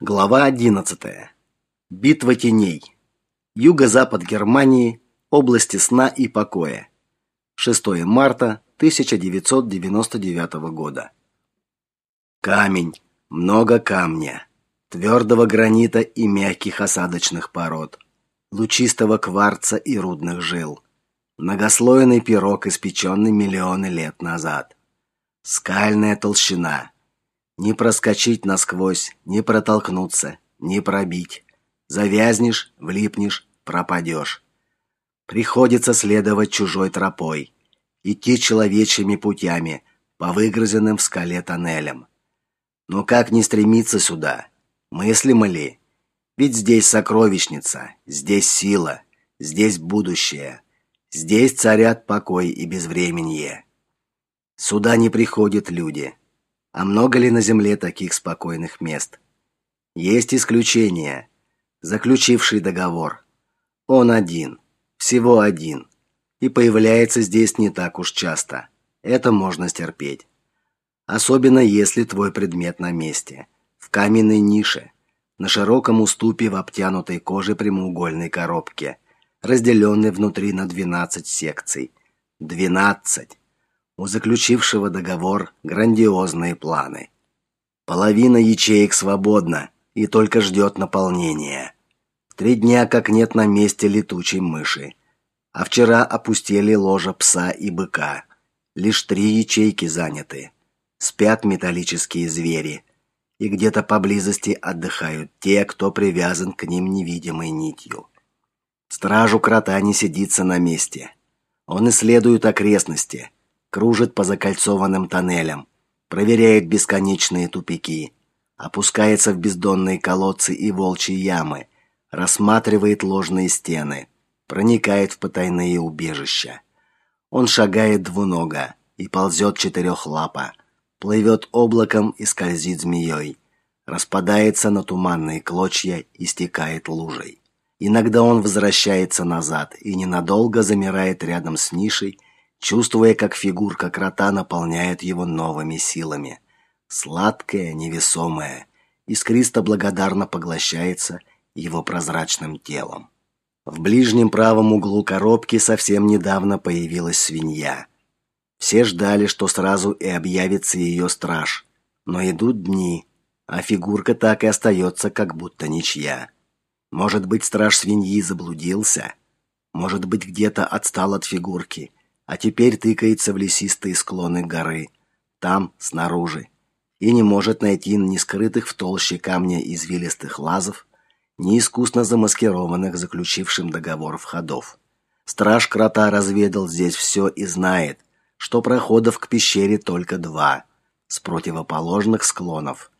Глава 11. Битва теней. Юго-запад Германии, области сна и покоя. 6 марта 1999 года. Камень, много камня, твердого гранита и мягких осадочных пород, лучистого кварца и рудных жил. Многослойный пирог, испеченный миллионы лет назад. Скальная толщина, не проскочить насквозь, не протолкнуться, не пробить. Завязнешь, влипнешь, пропадешь. Приходится следовать чужой тропой, идти человечьими путями по выгрызенным в скале тоннелям. Но как не стремиться сюда? Мыслимо ли? Ведь здесь сокровищница, здесь сила, здесь будущее. Здесь царят покой и безвременье. Сюда не приходят люди, а много ли на земле таких спокойных мест? Есть исключения. Заключивший договор. Он один, всего один, и появляется здесь не так уж часто. Это можно стерпеть. Особенно если твой предмет на месте, в каменной нише, на широком уступе в обтянутой коже прямоугольной коробке, разделенной внутри на 12 секций. 12 у заключившего договор грандиозные планы. Половина ячеек свободна и только ждет наполнения. Три дня как нет на месте летучей мыши. А вчера опустили ложа пса и быка. Лишь три ячейки заняты. Спят металлические звери, и где-то поблизости отдыхают те, кто привязан к ним невидимой нитью. Стражу крота не сидится на месте. Он исследует окрестности, кружит по закольцованным тоннелям, проверяет бесконечные тупики, опускается в бездонные колодцы и волчьи ямы, рассматривает ложные стены, проникает в потайные убежища. Он шагает двунога и ползет четырехлапо, плывет облаком и скользит змеей, распадается на туманные клочья и стекает лужей. Иногда он возвращается назад и ненадолго замирает рядом с нишей, чувствуя, как фигурка крота наполняет его новыми силами. Сладкая, невесомая, искристо благодарно поглощается его прозрачным телом. В ближнем правом углу коробки совсем недавно появилась свинья. Все ждали, что сразу и объявится ее страж, но идут дни, а фигурка так и остается как будто ничья. Может быть, страж свиньи заблудился? Может быть, где-то отстал от фигурки а теперь тыкается в лесистые склоны горы, там, снаружи, и не может найти ни скрытых в толще камня извилистых лазов, ни искусно замаскированных заключившим договор входов. Страж крота разведал здесь все и знает, что проходов к пещере только два, с противоположных склонов.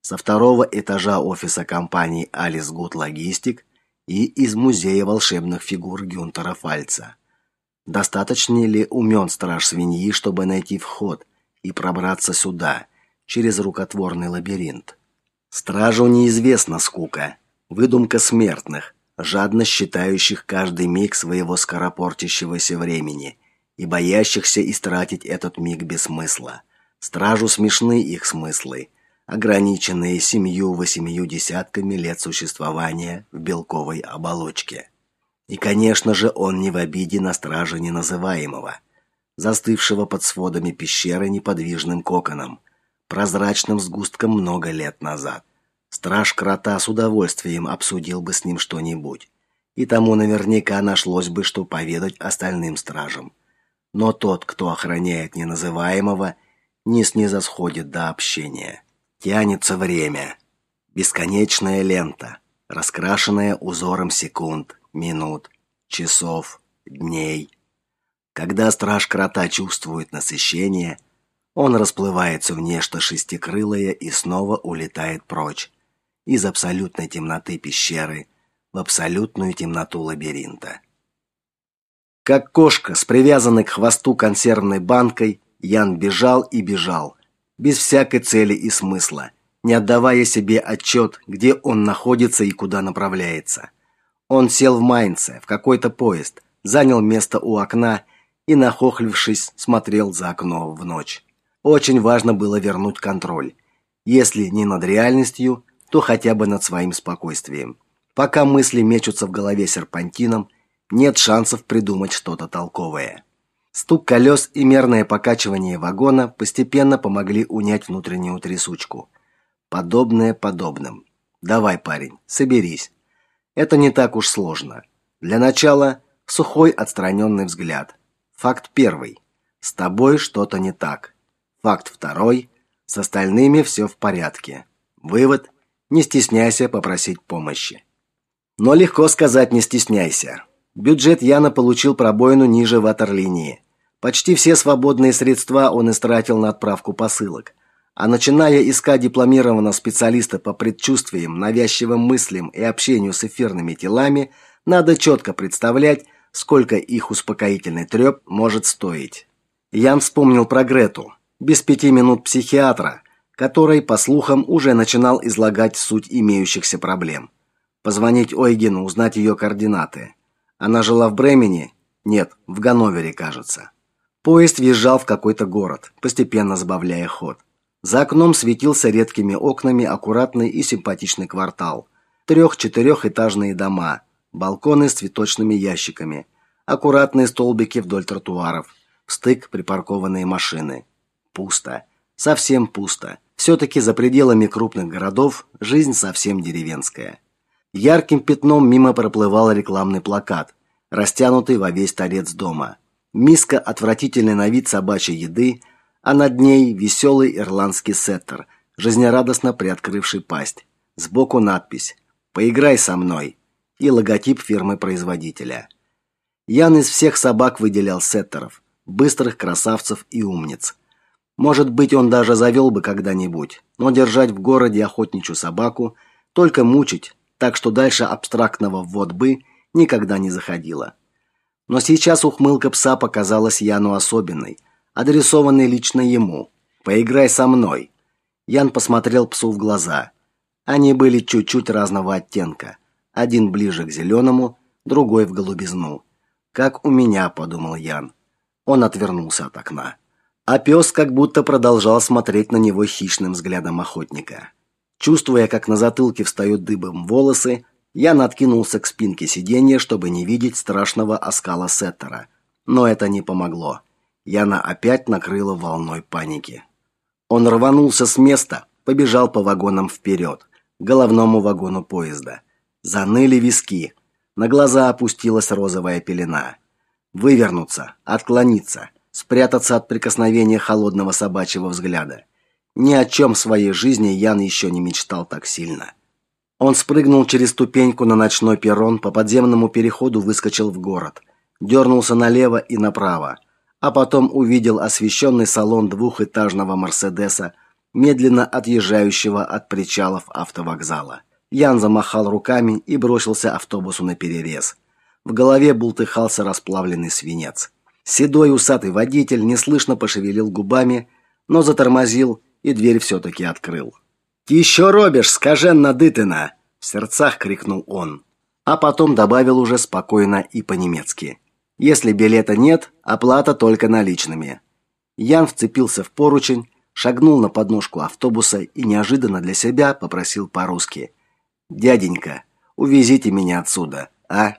Со второго этажа офиса компании Alice Good Logistic и из музея волшебных фигур Гюнтера Фальца. Достаточно ли умен страж свиньи, чтобы найти вход и пробраться сюда, через рукотворный лабиринт? Стражу неизвестна скука, выдумка смертных, жадно считающих каждый миг своего скоропортящегося времени и боящихся истратить этот миг без смысла. Стражу смешны их смыслы, ограниченные семью-восемью десятками лет существования в белковой оболочке. И, конечно же, он не в обиде на стража неназываемого, застывшего под сводами пещеры неподвижным коконом, прозрачным сгустком много лет назад. Страж крота с удовольствием обсудил бы с ним что-нибудь, и тому наверняка нашлось бы, что поведать остальным стражам. Но тот, кто охраняет неназываемого, не снизосходит до общения. Тянется время. Бесконечная лента, раскрашенная узором секунд, минут, часов, дней. Когда страж крота чувствует насыщение, он расплывается в нечто шестикрылое и снова улетает прочь из абсолютной темноты пещеры в абсолютную темноту лабиринта. Как кошка с привязанной к хвосту консервной банкой, Ян бежал и бежал, без всякой цели и смысла, не отдавая себе отчет, где он находится и куда направляется. Он сел в Майнце, в какой-то поезд, занял место у окна и, нахохлившись, смотрел за окно в ночь. Очень важно было вернуть контроль. Если не над реальностью, то хотя бы над своим спокойствием. Пока мысли мечутся в голове серпантином, нет шансов придумать что-то толковое. Стук колес и мерное покачивание вагона постепенно помогли унять внутреннюю трясучку. Подобное подобным. Давай, парень, соберись. Это не так уж сложно. Для начала сухой отстраненный взгляд. Факт первый. С тобой что-то не так. Факт второй. С остальными все в порядке. Вывод: не стесняйся попросить помощи. Но легко сказать не стесняйся. Бюджет Яна получил пробоину ниже ватерлинии. Почти все свободные средства он истратил на отправку посылок. А начиная искать дипломированного специалиста по предчувствиям, навязчивым мыслям и общению с эфирными телами, надо четко представлять, сколько их успокоительный треп может стоить. Ян вспомнил про Грету, без пяти минут психиатра, который, по слухам, уже начинал излагать суть имеющихся проблем. Позвонить Ойгену, узнать ее координаты. Она жила в Бремени? Нет, в Ганновере, кажется. Поезд въезжал в какой-то город, постепенно сбавляя ход. За окном светился редкими окнами аккуратный и симпатичный квартал. Трех-четырехэтажные дома, балконы с цветочными ящиками, аккуратные столбики вдоль тротуаров, в стык припаркованные машины. Пусто. Совсем пусто. Все-таки за пределами крупных городов жизнь совсем деревенская. Ярким пятном мимо проплывал рекламный плакат, растянутый во весь торец дома. Миска отвратительной на вид собачьей еды, а над ней веселый ирландский сеттер, жизнерадостно приоткрывший пасть. Сбоку надпись «Поиграй со мной» и логотип фирмы-производителя. Ян из всех собак выделял сеттеров, быстрых красавцев и умниц. Может быть, он даже завел бы когда-нибудь, но держать в городе охотничью собаку, только мучить, так что дальше абстрактного ввод бы никогда не заходило. Но сейчас ухмылка пса показалась Яну особенной, адресованной лично ему. Поиграй со мной. Ян посмотрел псу в глаза. Они были чуть-чуть разного оттенка. Один ближе к зеленому, другой в голубизну. Как у меня, подумал Ян. Он отвернулся от окна. А пес как будто продолжал смотреть на него хищным взглядом охотника. Чувствуя, как на затылке встают дыбом волосы, я откинулся к спинке сиденья, чтобы не видеть страшного оскала Сеттера. Но это не помогло. Яна опять накрыла волной паники. Он рванулся с места, побежал по вагонам вперед, к головному вагону поезда. Заныли виски. На глаза опустилась розовая пелена. Вывернуться, отклониться, спрятаться от прикосновения холодного собачьего взгляда. Ни о чем в своей жизни Ян еще не мечтал так сильно. Он спрыгнул через ступеньку на ночной перрон, по подземному переходу выскочил в город, дернулся налево и направо, а потом увидел освещенный салон двухэтажного Мерседеса, медленно отъезжающего от причалов автовокзала. Ян замахал руками и бросился автобусу на перерез. В голове бултыхался расплавленный свинец. Седой усатый водитель неслышно пошевелил губами, но затормозил и дверь все-таки открыл. «Ты еще робишь, скаженно дытына!» – в сердцах крикнул он. А потом добавил уже спокойно и по-немецки. «Если билета нет, оплата только наличными». Ян вцепился в поручень, шагнул на подножку автобуса и неожиданно для себя попросил по-русски. «Дяденька, увезите меня отсюда, а?»